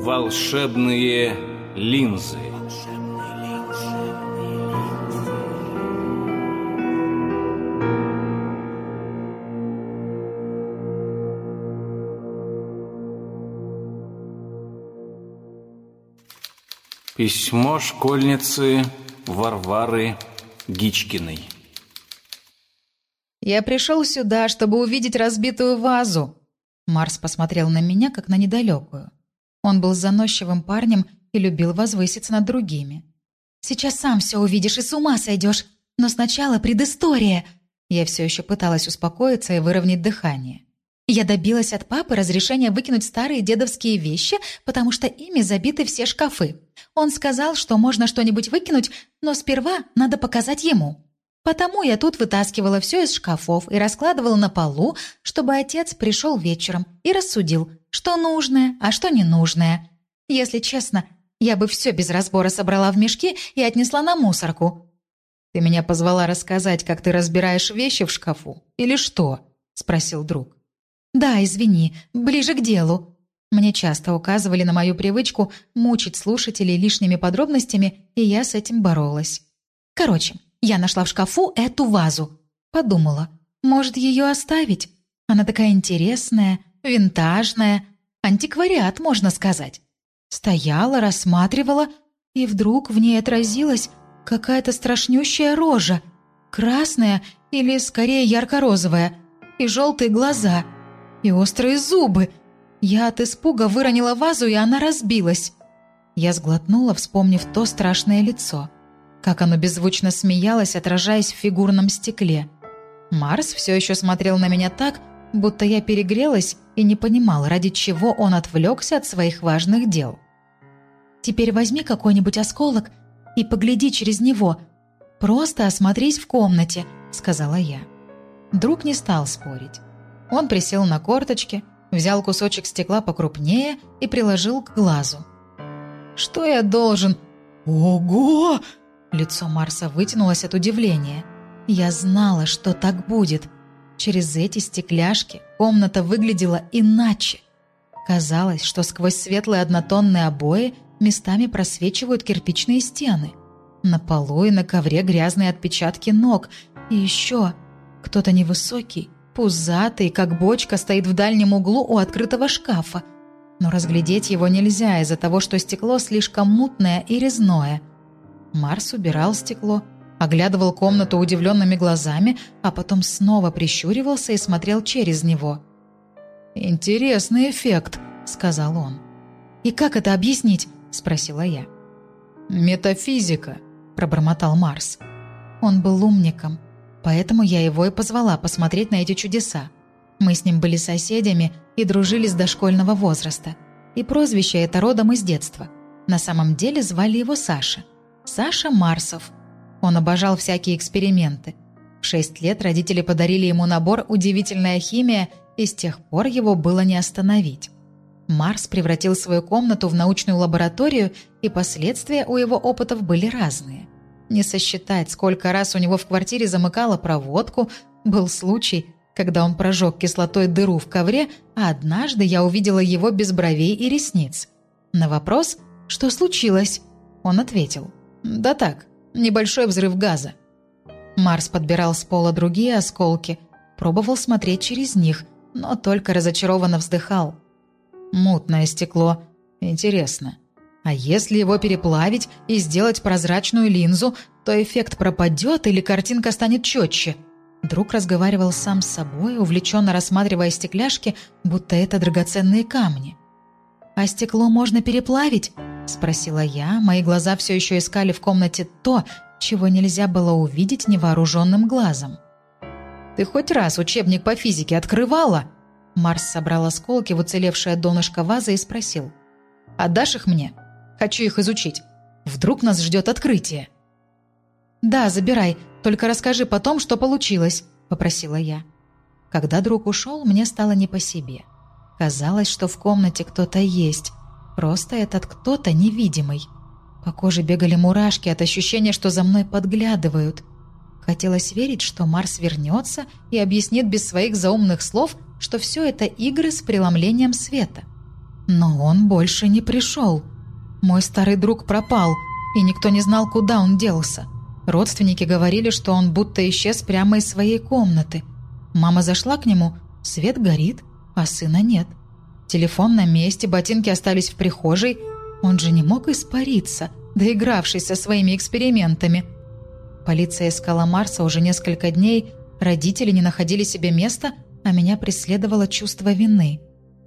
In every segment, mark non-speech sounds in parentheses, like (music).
Волшебные линзы. Письмо школьницы Варвары Гичкиной. «Я пришел сюда, чтобы увидеть разбитую вазу». Марс посмотрел на меня, как на недалекую. Он был заносчивым парнем и любил возвыситься над другими. «Сейчас сам все увидишь и с ума сойдешь. Но сначала предыстория». Я все еще пыталась успокоиться и выровнять дыхание. Я добилась от папы разрешения выкинуть старые дедовские вещи, потому что ими забиты все шкафы. Он сказал, что можно что-нибудь выкинуть, но сперва надо показать ему. Потому я тут вытаскивала все из шкафов и раскладывала на полу, чтобы отец пришел вечером и рассудил, что нужное, а что ненужное. Если честно, я бы все без разбора собрала в мешки и отнесла на мусорку. «Ты меня позвала рассказать, как ты разбираешь вещи в шкафу? Или что?» – спросил друг. «Да, извини, ближе к делу». Мне часто указывали на мою привычку мучить слушателей лишними подробностями, и я с этим боролась. Короче, я нашла в шкафу эту вазу. Подумала, может, ее оставить? Она такая интересная, винтажная, антиквариат, можно сказать. Стояла, рассматривала, и вдруг в ней отразилась какая-то страшнющая рожа, красная или, скорее, ярко-розовая, и желтые глаза, и острые зубы. Я от испуга выронила вазу, и она разбилась. Я сглотнула, вспомнив то страшное лицо – как оно беззвучно смеялось, отражаясь в фигурном стекле. Марс все еще смотрел на меня так, будто я перегрелась и не понимал, ради чего он отвлекся от своих важных дел. «Теперь возьми какой-нибудь осколок и погляди через него. Просто осмотрись в комнате», — сказала я. Друг не стал спорить. Он присел на корточки, взял кусочек стекла покрупнее и приложил к глазу. «Что я должен...» «Ого!» Лицо Марса вытянулось от удивления. Я знала, что так будет. Через эти стекляшки комната выглядела иначе. Казалось, что сквозь светлые однотонные обои местами просвечивают кирпичные стены. На полу и на ковре грязные отпечатки ног. И еще кто-то невысокий, пузатый, как бочка, стоит в дальнем углу у открытого шкафа. Но разглядеть его нельзя из-за того, что стекло слишком мутное и резное – Марс убирал стекло, оглядывал комнату удивленными глазами, а потом снова прищуривался и смотрел через него. «Интересный эффект», — сказал он. «И как это объяснить?» — спросила я. «Метафизика», — пробормотал Марс. Он был умником, поэтому я его и позвала посмотреть на эти чудеса. Мы с ним были соседями и дружили с дошкольного возраста. И прозвище это родом из детства. На самом деле звали его Саша — Саша Марсов. Он обожал всякие эксперименты. В шесть лет родители подарили ему набор «Удивительная химия», и с тех пор его было не остановить. Марс превратил свою комнату в научную лабораторию, и последствия у его опытов были разные. Не сосчитать, сколько раз у него в квартире замыкала проводку, был случай, когда он прожег кислотой дыру в ковре, а однажды я увидела его без бровей и ресниц. На вопрос «Что случилось?» он ответил «Да так, небольшой взрыв газа». Марс подбирал с пола другие осколки, пробовал смотреть через них, но только разочарованно вздыхал. «Мутное стекло. Интересно. А если его переплавить и сделать прозрачную линзу, то эффект пропадет или картинка станет четче?» Друг разговаривал сам с собой, увлеченно рассматривая стекляшки, будто это драгоценные камни. «А стекло можно переплавить?» Спросила я, мои глаза все еще искали в комнате то, чего нельзя было увидеть невооруженным глазом. «Ты хоть раз учебник по физике открывала?» Марс собрал осколки в уцелевшее донышко вазы и спросил. «Отдашь их мне? Хочу их изучить. Вдруг нас ждет открытие». «Да, забирай, только расскажи потом, что получилось», — попросила я. Когда друг ушел, мне стало не по себе. Казалось, что в комнате кто-то есть, Просто этот кто-то невидимый. По коже бегали мурашки от ощущения, что за мной подглядывают. Хотелось верить, что Марс вернется и объяснит без своих заумных слов, что все это игры с преломлением света. Но он больше не пришел. Мой старый друг пропал, и никто не знал, куда он делся. Родственники говорили, что он будто исчез прямо из своей комнаты. Мама зашла к нему, свет горит, а сына нет. Телефон на месте, ботинки остались в прихожей. Он же не мог испариться, доигравшись со своими экспериментами. Полиция искала Марса уже несколько дней, родители не находили себе места, а меня преследовало чувство вины.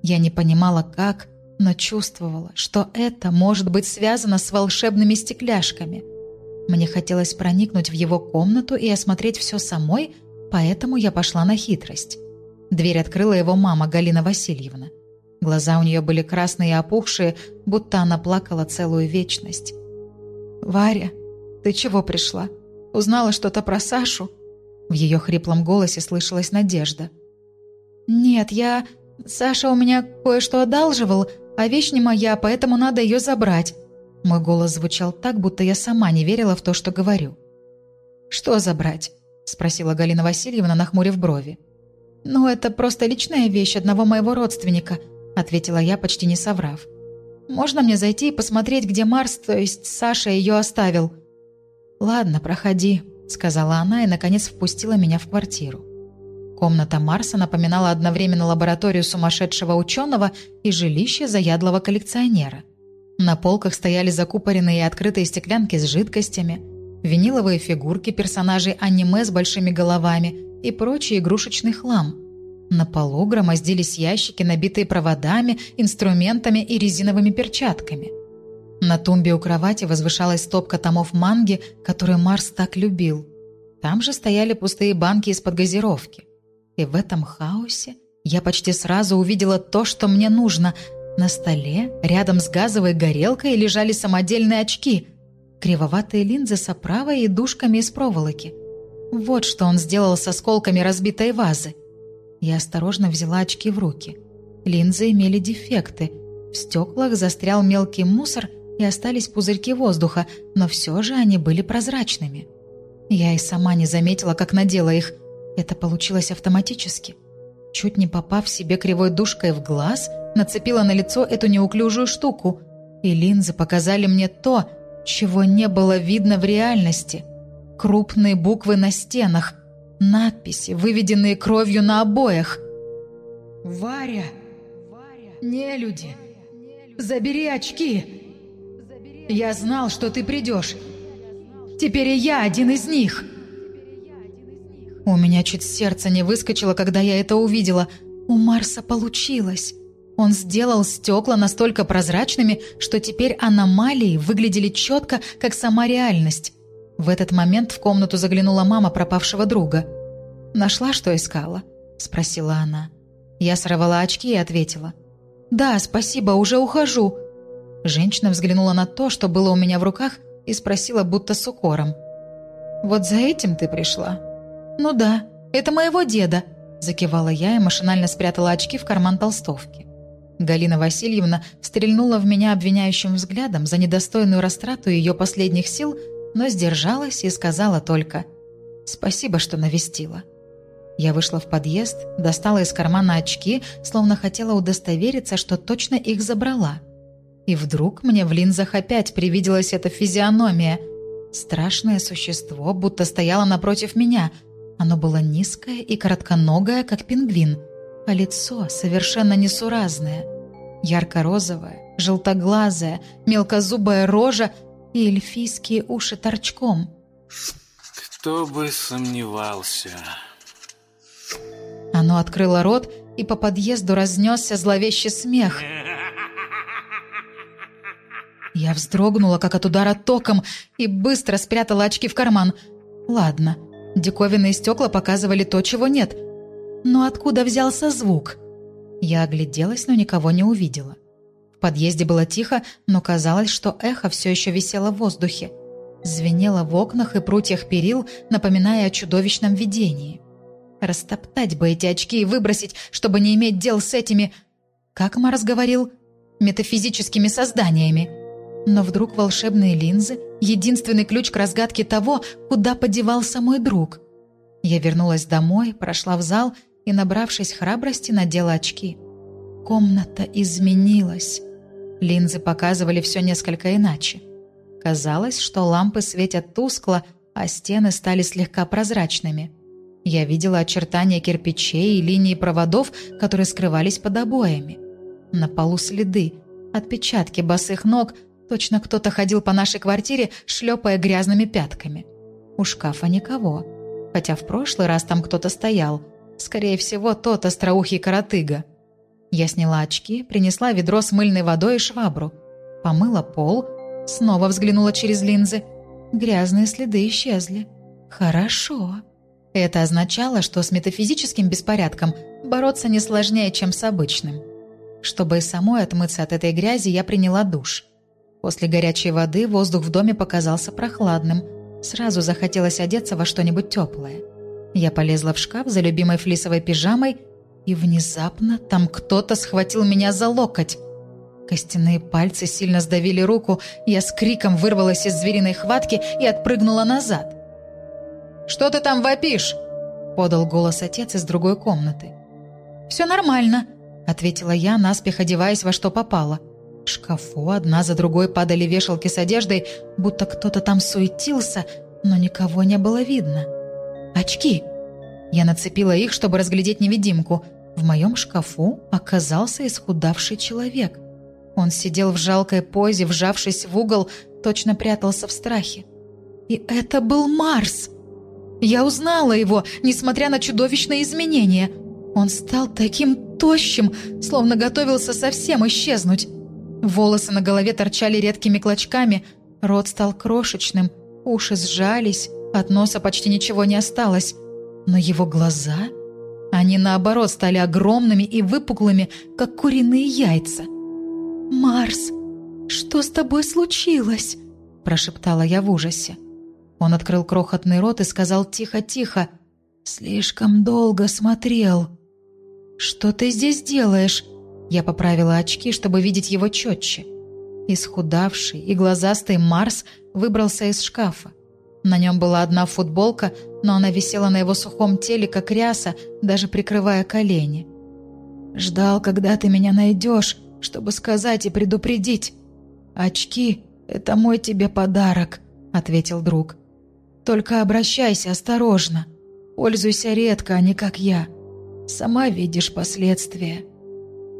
Я не понимала, как, но чувствовала, что это может быть связано с волшебными стекляшками. Мне хотелось проникнуть в его комнату и осмотреть все самой, поэтому я пошла на хитрость. Дверь открыла его мама, Галина Васильевна. Глаза у нее были красные и опухшие, будто она плакала целую вечность. «Варя, ты чего пришла? Узнала что-то про Сашу?» В ее хриплом голосе слышалась надежда. «Нет, я... Саша у меня кое-что одалживал, а вещь не моя, поэтому надо ее забрать». Мой голос звучал так, будто я сама не верила в то, что говорю. «Что забрать?» – спросила Галина Васильевна, нахмурив брови. «Ну, это просто личная вещь одного моего родственника», — ответила я, почти не соврав. «Можно мне зайти и посмотреть, где Марс, то есть Саша, ее оставил?» «Ладно, проходи», — сказала она и, наконец, впустила меня в квартиру. Комната Марса напоминала одновременно лабораторию сумасшедшего ученого и жилище заядлого коллекционера. На полках стояли закупоренные и открытые стеклянки с жидкостями, виниловые фигурки персонажей аниме с большими головами и прочий игрушечный хлам — на полу громоздились ящики, набитые проводами, инструментами и резиновыми перчатками. На тумбе у кровати возвышалась стопка томов манги, которую Марс так любил. Там же стояли пустые банки из-под газировки. И в этом хаосе я почти сразу увидела то, что мне нужно. На столе, рядом с газовой горелкой, лежали самодельные очки, кривоватые линзы с оправой и дужками из проволоки. Вот что он сделал с осколками разбитой вазы. Я осторожно взяла очки в руки. Линзы имели дефекты. В стеклах застрял мелкий мусор и остались пузырьки воздуха, но все же они были прозрачными. Я и сама не заметила, как надела их. Это получилось автоматически. Чуть не попав себе кривой душкой в глаз, нацепила на лицо эту неуклюжую штуку. И линзы показали мне то, чего не было видно в реальности. Крупные буквы на стенах, Надписи, выведенные кровью на обоях. «Варя! Не люди! Забери очки! Я знал, что ты придешь. Теперь и я один из них!» У меня чуть сердце не выскочило, когда я это увидела. У Марса получилось. Он сделал стекла настолько прозрачными, что теперь аномалии выглядели четко, как сама реальность. В этот момент в комнату заглянула мама пропавшего друга. «Нашла, что искала?» – спросила она. Я сорвала очки и ответила. «Да, спасибо, уже ухожу». Женщина взглянула на то, что было у меня в руках, и спросила, будто с укором. «Вот за этим ты пришла?» «Ну да, это моего деда», – закивала я и машинально спрятала очки в карман толстовки. Галина Васильевна стрельнула в меня обвиняющим взглядом за недостойную растрату ее последних сил – но сдержалась и сказала только «Спасибо, что навестила». Я вышла в подъезд, достала из кармана очки, словно хотела удостовериться, что точно их забрала. И вдруг мне в линзах опять привиделась эта физиономия. Страшное существо будто стояло напротив меня. Оно было низкое и коротконогое, как пингвин, а лицо совершенно несуразное. Ярко-розовое, желтоглазое, мелкозубая рожа и эльфийские уши торчком. Кто бы сомневался. Оно открыло рот, и по подъезду разнесся зловещий смех. Я вздрогнула, как от удара током, и быстро спрятала очки в карман. Ладно, диковинные стекла показывали то, чего нет. Но откуда взялся звук? Я огляделась, но никого не увидела подъезде было тихо, но казалось, что эхо все еще висело в воздухе. Звенело в окнах и прутьях перил, напоминая о чудовищном видении. Растоптать бы эти очки и выбросить, чтобы не иметь дел с этими... Как Марс говорил? Метафизическими созданиями. Но вдруг волшебные линзы — единственный ключ к разгадке того, куда подевался мой друг. Я вернулась домой, прошла в зал и, набравшись храбрости, надела очки — Комната изменилась. Линзы показывали все несколько иначе. Казалось, что лампы светят тускло, а стены стали слегка прозрачными. Я видела очертания кирпичей и линии проводов, которые скрывались под обоями. На полу следы, отпечатки босых ног, точно кто-то ходил по нашей квартире, шлепая грязными пятками. У шкафа никого, хотя в прошлый раз там кто-то стоял. Скорее всего, тот остроухий коротыга. Я сняла очки, принесла ведро с мыльной водой и швабру. Помыла пол, снова взглянула через линзы. Грязные следы исчезли. Хорошо. Это означало, что с метафизическим беспорядком бороться не сложнее, чем с обычным. Чтобы и самой отмыться от этой грязи, я приняла душ. После горячей воды воздух в доме показался прохладным. Сразу захотелось одеться во что-нибудь теплое. Я полезла в шкаф за любимой флисовой пижамой, и внезапно там кто-то схватил меня за локоть. Костяные пальцы сильно сдавили руку, я с криком вырвалась из звериной хватки и отпрыгнула назад. «Что ты там вопишь?» — подал голос отец из другой комнаты. «Все нормально», — ответила я, наспех одеваясь во что попало. В шкафу одна за другой падали вешалки с одеждой, будто кто-то там суетился, но никого не было видно. «Очки!» Я нацепила их, чтобы разглядеть невидимку. В моем шкафу оказался исхудавший человек. Он сидел в жалкой позе, вжавшись в угол, точно прятался в страхе. И это был Марс! Я узнала его, несмотря на чудовищные изменения. Он стал таким тощим, словно готовился совсем исчезнуть. Волосы на голове торчали редкими клочками, рот стал крошечным, уши сжались, от носа почти ничего не осталось. Но его глаза... Они, наоборот, стали огромными и выпуклыми, как куриные яйца. «Марс, что с тобой случилось?» – прошептала я в ужасе. Он открыл крохотный рот и сказал тихо-тихо. «Слишком долго смотрел». «Что ты здесь делаешь?» Я поправила очки, чтобы видеть его четче. Исхудавший и глазастый Марс выбрался из шкафа. На нем была одна футболка, но она висела на его сухом теле, как ряса, даже прикрывая колени. «Ждал, когда ты меня найдешь, чтобы сказать и предупредить. Очки — это мой тебе подарок», — ответил друг. Только обращайся осторожно. Пользуйся редко, а не как я. Сама видишь последствия».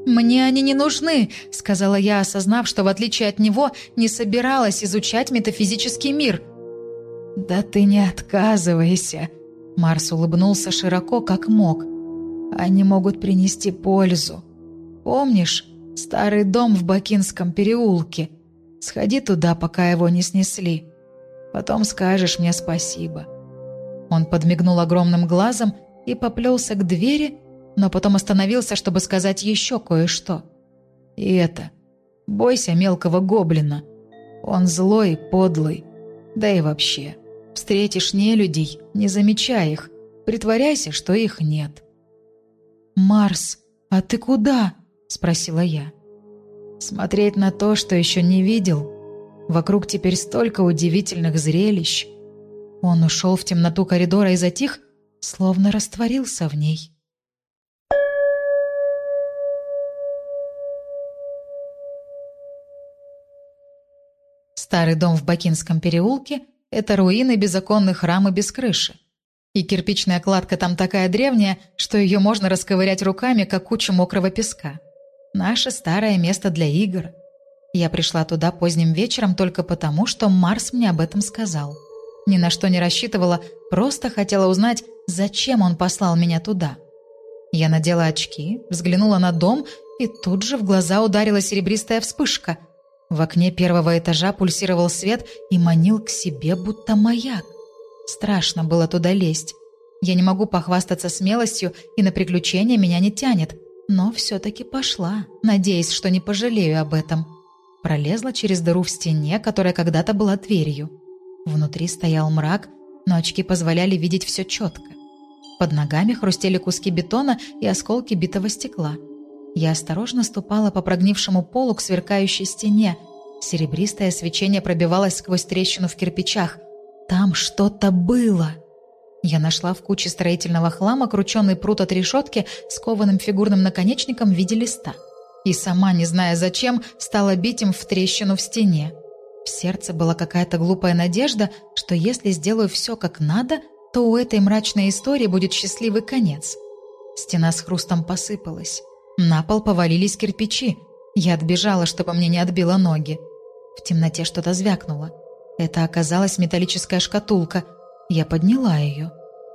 «Мне они не нужны», — сказала я, осознав, что в отличие от него не собиралась изучать метафизический мир. «Да ты не отказывайся», — Марс улыбнулся широко, как мог. «Они могут принести пользу. Помнишь старый дом в Бакинском переулке? Сходи туда, пока его не снесли. Потом скажешь мне спасибо». Он подмигнул огромным глазом и поплелся к двери, но потом остановился, чтобы сказать еще кое-что. «И это. Бойся мелкого гоблина. Он злой, подлый. Да и вообще. Встретишь нелюдей, не замечай их. Притворяйся, что их нет». «Марс, а ты куда?» – спросила я. «Смотреть на то, что еще не видел, Вокруг теперь столько удивительных зрелищ. Он ушел в темноту коридора и затих, словно растворился в ней. Старый дом в Бакинском переулке – это руины беззаконных храм и без крыши. И кирпичная кладка там такая древняя, что ее можно расковырять руками, как кучу мокрого песка. Наше старое место для игр – я пришла туда поздним вечером только потому, что Марс мне об этом сказал. Ни на что не рассчитывала, просто хотела узнать, зачем он послал меня туда. Я надела очки, взглянула на дом, и тут же в глаза ударила серебристая вспышка. В окне первого этажа пульсировал свет и манил к себе, будто маяк. Страшно было туда лезть. Я не могу похвастаться смелостью, и на приключения меня не тянет, но все-таки пошла, надеясь, что не пожалею об этом. Пролезла через дыру в стене, которая когда-то была дверью. Внутри стоял мрак, но очки позволяли видеть все четко. Под ногами хрустели куски бетона и осколки битого стекла. Я осторожно ступала по прогнившему полу к сверкающей стене. Серебристое свечение пробивалось сквозь трещину в кирпичах. Там что-то было. Я нашла в куче строительного хлама крученный прут от решетки с кованым фигурным наконечником в виде листа – И сама, не зная зачем, стала бить им в трещину в стене. В сердце была какая-то глупая надежда, что если сделаю все как надо, то у этой мрачной истории будет счастливый конец. Стена с хрустом посыпалась. На пол повалились кирпичи. Я отбежала, чтобы мне не отбило ноги. В темноте что-то звякнуло. Это оказалась металлическая шкатулка. Я подняла ее.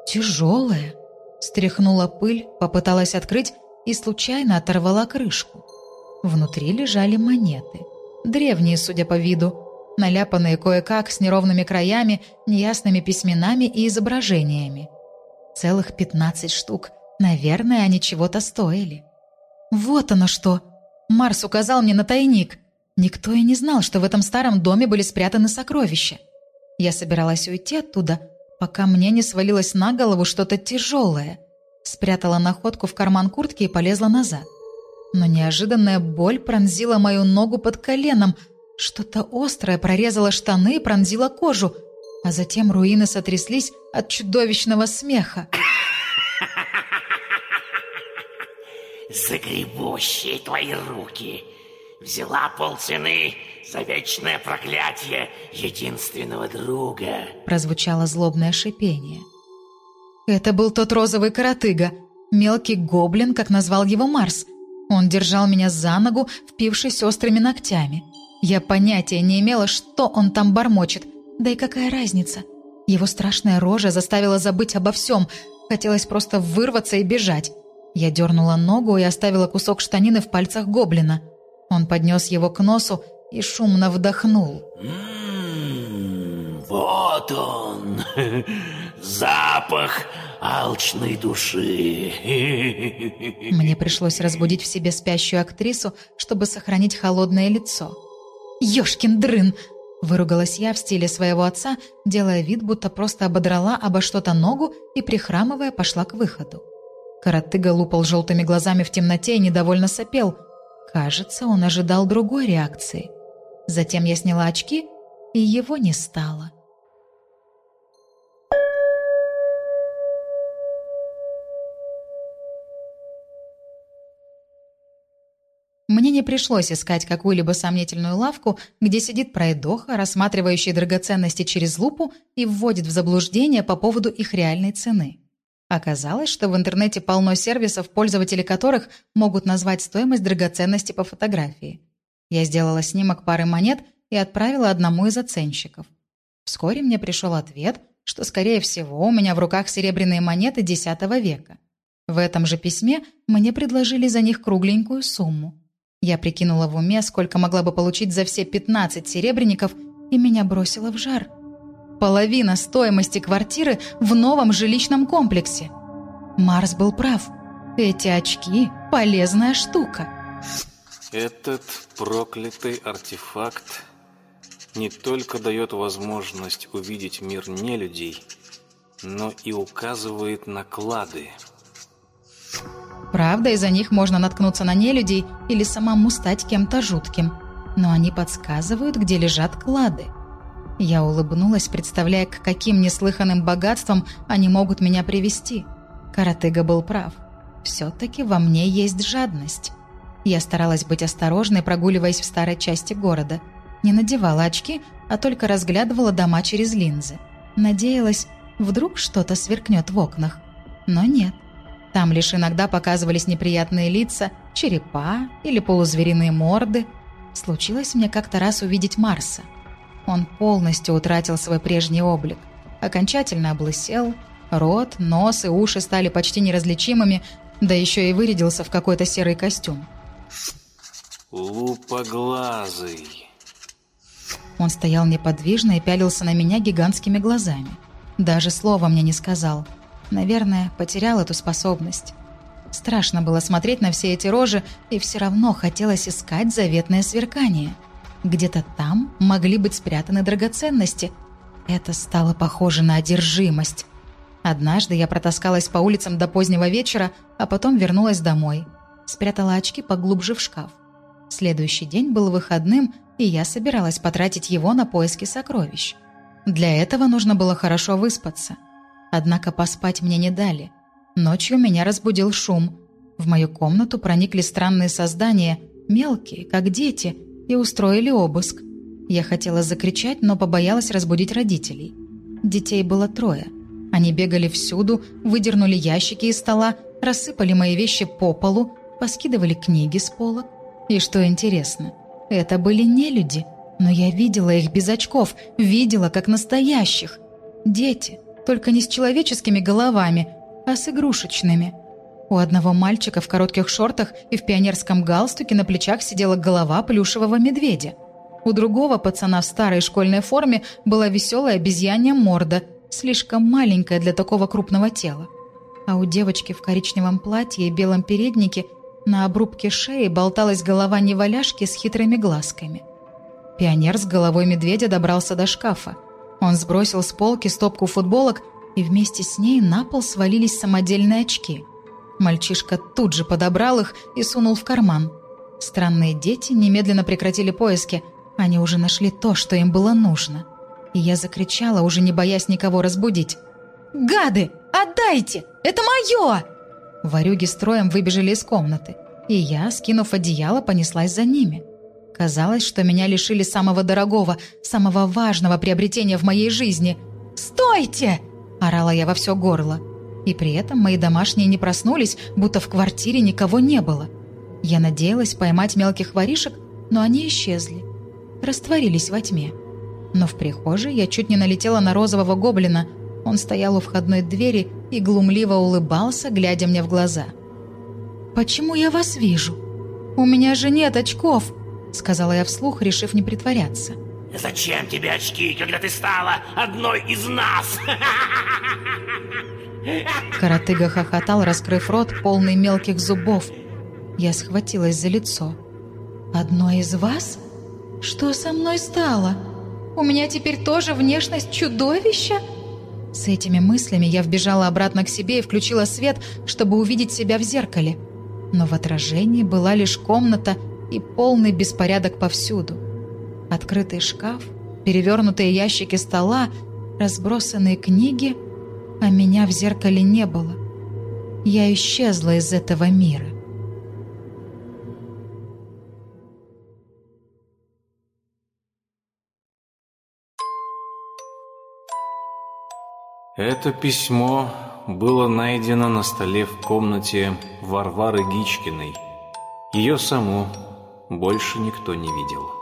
Тяжелая. Стряхнула пыль, попыталась открыть и случайно оторвала крышку. Внутри лежали монеты. Древние, судя по виду. Наляпанные кое-как с неровными краями, неясными письменами и изображениями. Целых пятнадцать штук. Наверное, они чего-то стоили. Вот оно что! Марс указал мне на тайник. Никто и не знал, что в этом старом доме были спрятаны сокровища. Я собиралась уйти оттуда, пока мне не свалилось на голову что-то тяжелое. Спрятала находку в карман куртки и полезла назад. Но неожиданная боль пронзила мою ногу под коленом. Что-то острое прорезало штаны и пронзило кожу, а затем руины сотряслись от чудовищного смеха. Загребущие твои руки Взяла полцены за вечное проклятие единственного друга. Прозвучало злобное шипение. Это был тот розовый коротыга, мелкий гоблин, как назвал его Марс. Он держал меня за ногу, впившись острыми ногтями. Я понятия не имела, что он там бормочет. Да и какая разница? Его страшная рожа заставила забыть обо всем. Хотелось просто вырваться и бежать. Я дернула ногу и оставила кусок штанины в пальцах гоблина – он поднес его к носу и шумно вдохнул. «М-м, вот он, (laughs) запах алчной души. Мне пришлось разбудить в себе спящую актрису, чтобы сохранить холодное лицо. «Ешкин дрын!» – выругалась я в стиле своего отца, делая вид, будто просто ободрала обо что-то ногу и, прихрамывая, пошла к выходу. Коротыга лупал желтыми глазами в темноте и недовольно сопел – Кажется, он ожидал другой реакции. Затем я сняла очки, и его не стало. Мне не пришлось искать какую-либо сомнительную лавку, где сидит пройдоха, рассматривающий драгоценности через лупу и вводит в заблуждение по поводу их реальной цены. Оказалось, что в интернете полно сервисов, пользователи которых могут назвать стоимость драгоценности по фотографии. Я сделала снимок пары монет и отправила одному из оценщиков. Вскоре мне пришел ответ, что, скорее всего, у меня в руках серебряные монеты X века. В этом же письме мне предложили за них кругленькую сумму. Я прикинула в уме, сколько могла бы получить за все 15 серебряников, и меня бросило в жар – Половина стоимости квартиры в новом жилищном комплексе. Марс был прав. Эти очки – полезная штука. Этот проклятый артефакт не только дает возможность увидеть мир не людей, но и указывает на клады. Правда, из-за них можно наткнуться на нелюдей или самому стать кем-то жутким. Но они подсказывают, где лежат клады. Я улыбнулась, представляя, к каким неслыханным богатствам они могут меня привести. Каратыга был прав. Все-таки во мне есть жадность. Я старалась быть осторожной, прогуливаясь в старой части города. Не надевала очки, а только разглядывала дома через линзы. Надеялась, вдруг что-то сверкнет в окнах. Но нет. Там лишь иногда показывались неприятные лица, черепа или полузвериные морды. Случилось мне как-то раз увидеть Марса – он полностью утратил свой прежний облик. Окончательно облысел, рот, нос и уши стали почти неразличимыми, да еще и вырядился в какой-то серый костюм. «Лупоглазый!» Он стоял неподвижно и пялился на меня гигантскими глазами. Даже слова мне не сказал. Наверное, потерял эту способность. Страшно было смотреть на все эти рожи, и все равно хотелось искать заветное сверкание – где-то там могли быть спрятаны драгоценности. Это стало похоже на одержимость. Однажды я протаскалась по улицам до позднего вечера, а потом вернулась домой. Спрятала очки поглубже в шкаф. Следующий день был выходным, и я собиралась потратить его на поиски сокровищ. Для этого нужно было хорошо выспаться. Однако поспать мне не дали. Ночью меня разбудил шум. В мою комнату проникли странные создания – мелкие, как дети, и устроили обыск. Я хотела закричать, но побоялась разбудить родителей. Детей было трое. Они бегали всюду, выдернули ящики из стола, рассыпали мои вещи по полу, поскидывали книги с полок. И что интересно, это были не люди, но я видела их без очков, видела как настоящих. Дети, только не с человеческими головами, а с игрушечными. У одного мальчика в коротких шортах и в пионерском галстуке на плечах сидела голова плюшевого медведя. У другого пацана в старой школьной форме была веселая обезьянья морда, слишком маленькая для такого крупного тела. А у девочки в коричневом платье и белом переднике на обрубке шеи болталась голова неваляшки с хитрыми глазками. Пионер с головой медведя добрался до шкафа. Он сбросил с полки стопку футболок, и вместе с ней на пол свалились самодельные очки. Мальчишка тут же подобрал их и сунул в карман. Странные дети немедленно прекратили поиски. Они уже нашли то, что им было нужно. И я закричала, уже не боясь никого разбудить. «Гады! Отдайте! Это мое!» Варюги строем выбежали из комнаты, и я, скинув одеяло, понеслась за ними. Казалось, что меня лишили самого дорогого, самого важного приобретения в моей жизни. «Стойте!» – орала я во все горло. И при этом мои домашние не проснулись, будто в квартире никого не было. Я надеялась поймать мелких воришек, но они исчезли. Растворились во тьме. Но в прихожей я чуть не налетела на розового гоблина. Он стоял у входной двери и глумливо улыбался, глядя мне в глаза. «Почему я вас вижу? У меня же нет очков!» Сказала я вслух, решив не притворяться. Зачем тебе очки, когда ты стала одной из нас? (laughs) Каратыга хохотал, раскрыв рот, полный мелких зубов. Я схватилась за лицо. «Одной из вас? Что со мной стало? У меня теперь тоже внешность чудовища?» С этими мыслями я вбежала обратно к себе и включила свет, чтобы увидеть себя в зеркале. Но в отражении была лишь комната и полный беспорядок повсюду. Открытый шкаф, перевернутые ящики стола, разбросанные книги, а меня в зеркале не было. Я исчезла из этого мира. Это письмо было найдено на столе в комнате Варвары Гичкиной. Ее саму больше никто не видел.